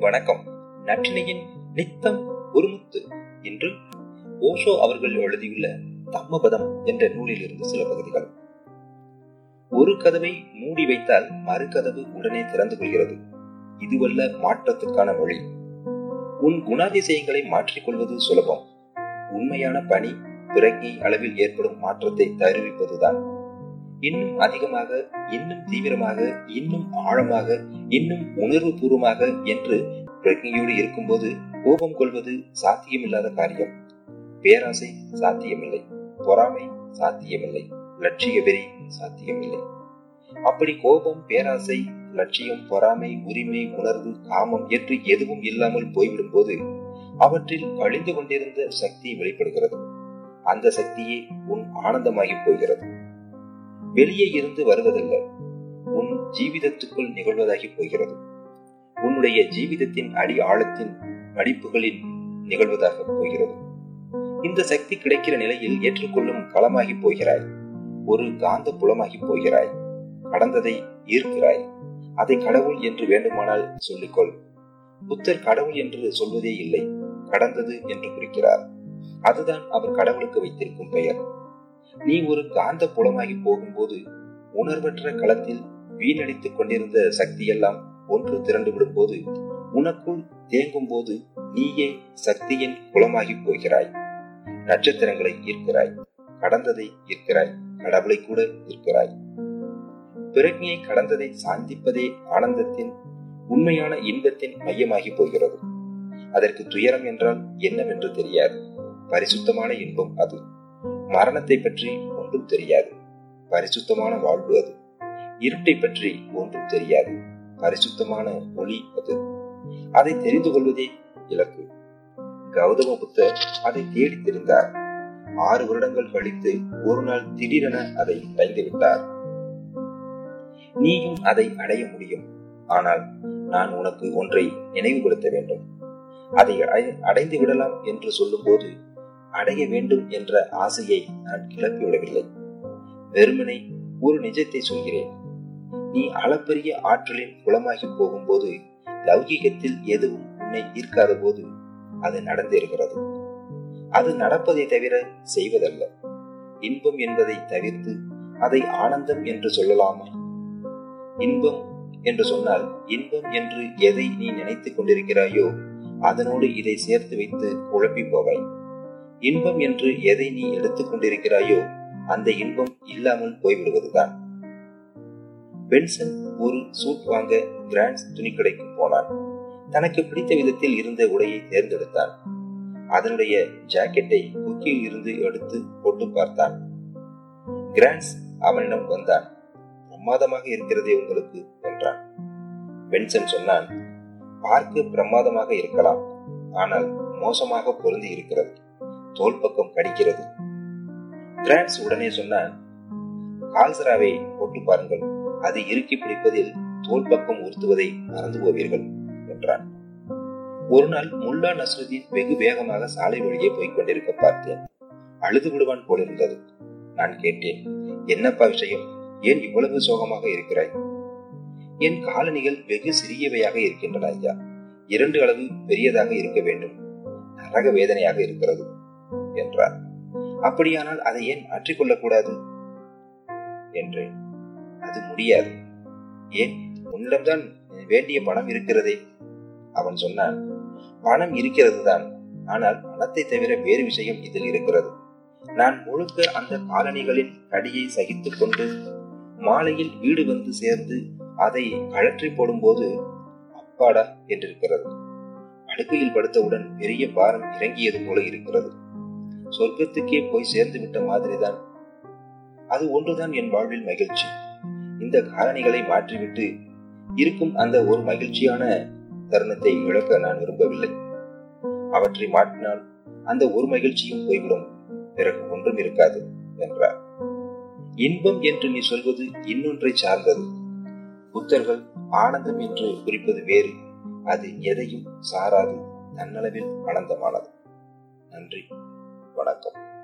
வணக்கம். நற்றினையின் நித்தம் ஒருமுத்து என்று ஓஷோ அவர்கள் எழுதியுள்ள தம்மபதம் என்ற நூலில் இருந்து சில பகுதிகள். ஒரு கதவை மூடி வைத்தால் மறு கதவு உடனே திறந்து கொள்கிறது. இதுவல்ல மாற்றத்துக்கான மொழி உன் குணாதிசயங்களை மாற்றிக்கொள்வது சுலபம். உண்மையான பணி பிறகி அளவில் ஏற்படும் மாற்றத்தை தருவிப்பதுதான். இன்னும் அதிகமாக இன்னும் தீவிரமாக இன்னும் ஆழமாக இன்னும் உணர்வு பூர்வமாக என்று பிரஜையோடு இருக்கும்போது கோபம் கொள்வது சாத்தியமில்லாத காரியம். பேராசை சாத்தியமில்லை. பொறாமை சாத்தியமில்லை. லட்சிய வெறி சாத்தியமில்லை. அப்படி கோபம் பேராசை லட்சியம் பொறாமை உரிமை உணர்வு காமம் என்று எதுவும் இல்லாமல் போய்விடும் போது அவற்றில் கழிந்து கொண்டிருந்த சக்தி வெளிப்படுகிறது. அந்த சக்தியே உன் ஆனந்தமாகி போகிறது. வெளியே இருந்து வருவதல்ல. உன் ஜீவிதத்துக்குள் நிகழ்வதாகி போகிறது. உன்னுடைய ஜீவிதத்தின் அடி ஆழத்தின் மடிப்புகளில் நிகழ்வதாக போகிறது. இந்த சக்தி கிடைக்கிற நிலையில் ஏற்றுக்கொள்ளும் களமாகி போகிறாய். ஒரு காந்த புலமாகி போகிறாய். கடந்ததை ஈர்க்கிறாய். அதை கடவுள் என்று வேண்டுமானால் சொல்லிக்கொள். புத்தர் கடவுள் என்று சொல்வதே இல்லை. கடந்தது என்று குறிக்கிறார். அதுதான் அவர் கடவுளுக்கு வைத்திருக்கும் பெயர். நீ ஒரு காந்த புலமாகி போகும்போது உணர்வற்ற களத்தில் வீணடித்துக் கொண்டிருந்த சக்தியெல்லாம் ஒன்று திரண்டு விடும் போது உனக்குள் தேங்கும் போது நீயே சக்தியின் குளமாகி போகிறாய். நட்சத்திரங்களை ஈர்க்கிறாய். கடந்ததை ஈர்க்கிறாய். கடவுளை கூட ஈர்க்கிறாய். பிரக்ஞை கடந்ததை சாந்திப்பதே ஆனந்தத்தின் உண்மையான இன்பத்தின் மையமாகி போகிறது. அதற்கு துயரம் என்றால் என்னவென்று தெரியாது. பரிசுத்தமான இன்பம் அது. மரணத்தை பற்றி ஒன்றும் தெரியாது. பரிசுத்தமான வாழ்வு அது. இருட்டை பற்றி ஒன்றும் தெரியாது. பரிசுத்தமான ஒளி அது. அதை தெரிந்து கொள்வதே இலக்கு. கௌதம புத்தர் அதை தேடி தெரிந்தார். ஆறு வருடங்கள் கழித்து ஒரு நாள் திடீரென அதை அடைந்து விட்டார். நீயும் அதை அடைய முடியும். ஆனால் நான் உனக்கு ஒன்றை நினைவுபடுத்த வேண்டும். அதை அடைந்து விடலாம் என்று சொல்லும் போது அடைய வேண்டும் என்ற ஆசையை நான் கிளப்பிவிடவில்லை வெறுமனை ஒரு நிஜத்தை சொல்கிறேன். நீ அளப்பரிய ஆற்றலின் குளமாகி போகும்போது லௌகீகத்தில் எதுவும் உன்னை ஈர்க்காத போது அது நடந்திருக்கிறது அது நடப்பதை தவிர செய்வதல்ல. இன்பம் என்பதை தவிர்த்து அதை ஆனந்தம் என்று சொல்லலாமா? இன்பம் என்று சொன்னால் இன்பம் என்று எதை நீ நினைத்துக் கொண்டிருக்கிறாயோ அதனோடு இதை சேர்த்து வைத்து குழப்பி போவாய். இன்பம் என்று எதை நீ எடுத்துக் கொண்டிருக்கிறாயோ அந்த இன்பம் இல்லாமல் போய்விடுவதுதான். பென்சன் ஒரு சூட் வாங்க கிராண்ட்ஸ் துணிக்கடைக்கு போனான். தனக்கு பிடித்த விதத்தில் இருந்த உடையை தேர்ந்தெடுத்தான். அதனுடைய ஜாக்கெட்டை குக்கியில் இருந்து எடுத்து போட்டு பார்த்தான். கிராண்ட்ஸ் அவனிடம் வந்தான். பிரமாதமாக இருக்கிறதே உங்களுக்கு என்றான். பென்சன் சொன்னான் பார்க்க பிரமாதமாக இருக்கலாம். ஆனால் மோசமாக பொருந்தி இருக்கிறது. தோல் பக்கம் கடிக்கிறது. கிரான்ஸ் உடனே சொன்னான் கால்சராவை போட்டு பாருங்கள். அது இறுக்கி பிடிப்பதில் தோல் பக்கம் உறுத்துவதை மறந்து போவீர்கள் என்றான். ஒரு நாள் முல்லா நஸ்ருதீன் வெகு வேகமாக சாலை வழியே போய்க் கொண்டிருக்க பார்த்தேன். அழுது விடுவான் போலிருந்தது. நான் கேட்டேன் என்னப்பா விஷயம்? ஏன் இவ்வளவு சோகமாக இருக்கிறாய்? என் காலணிகள் வெகு சிறியவையாக இருக்கின்றன ஐயா. இரண்டு அளவு பெரியதாக இருக்க வேண்டும். நரக வேதனையாக இருக்கிறது. என்றார். அப்படியானால் அதை ஏன் மாற்றிக்கொள்ளக்கூடாது? என்றேன். அது முடியாது. ஏன்? உன்னிடம்தான் வேண்டிய பணம் இருக்கிறதே. அவன் சொன்னான் பணம் இருக்கிறது தான் ஆனால் பணத்தை தவிர வேறு விஷயம் இதில் இருக்கிறது. நான் முழுக்க அந்த காலனிகளின் கடியை சகித்துக் கொண்டு மாலையில் வீடு வந்து சேர்ந்து அதை கழற்றி போடும்போது அப்பாடா என்றிருக்கிறது. படுக்கையில் படுத்தவுடன் பெரிய பாரம் இறங்கியது போல இருக்கிறது. சொர்க்கத்துக்கே போய் சேர்ந்து விட்ட மாதிரிதான். அது ஒன்றுதான் என் வாழ்வில் மகிழ்ச்சி. இந்த காரணிகளை மாற்றிவிட்டு இருக்கும் அந்த ஒரு மகிழ்ச்சியான தருணத்தை இழக்க நான் விரும்பவில்லை. அவற்றை மாற்றினால் அந்த ஒரு மகிழ்ச்சியும் போய்விடும். பிறகு ஒன்றும் இருக்காது என்றார். இன்பம் என்று நீ சொல்வது இன்னொன்றை சார்ந்தது. புத்தர்கள் ஆனந்தம் என்று குறிப்பது வேறு. அது எதையும் சாராது தன்னளவில் ஆனந்தமானது. நன்றி. வணக்கம்.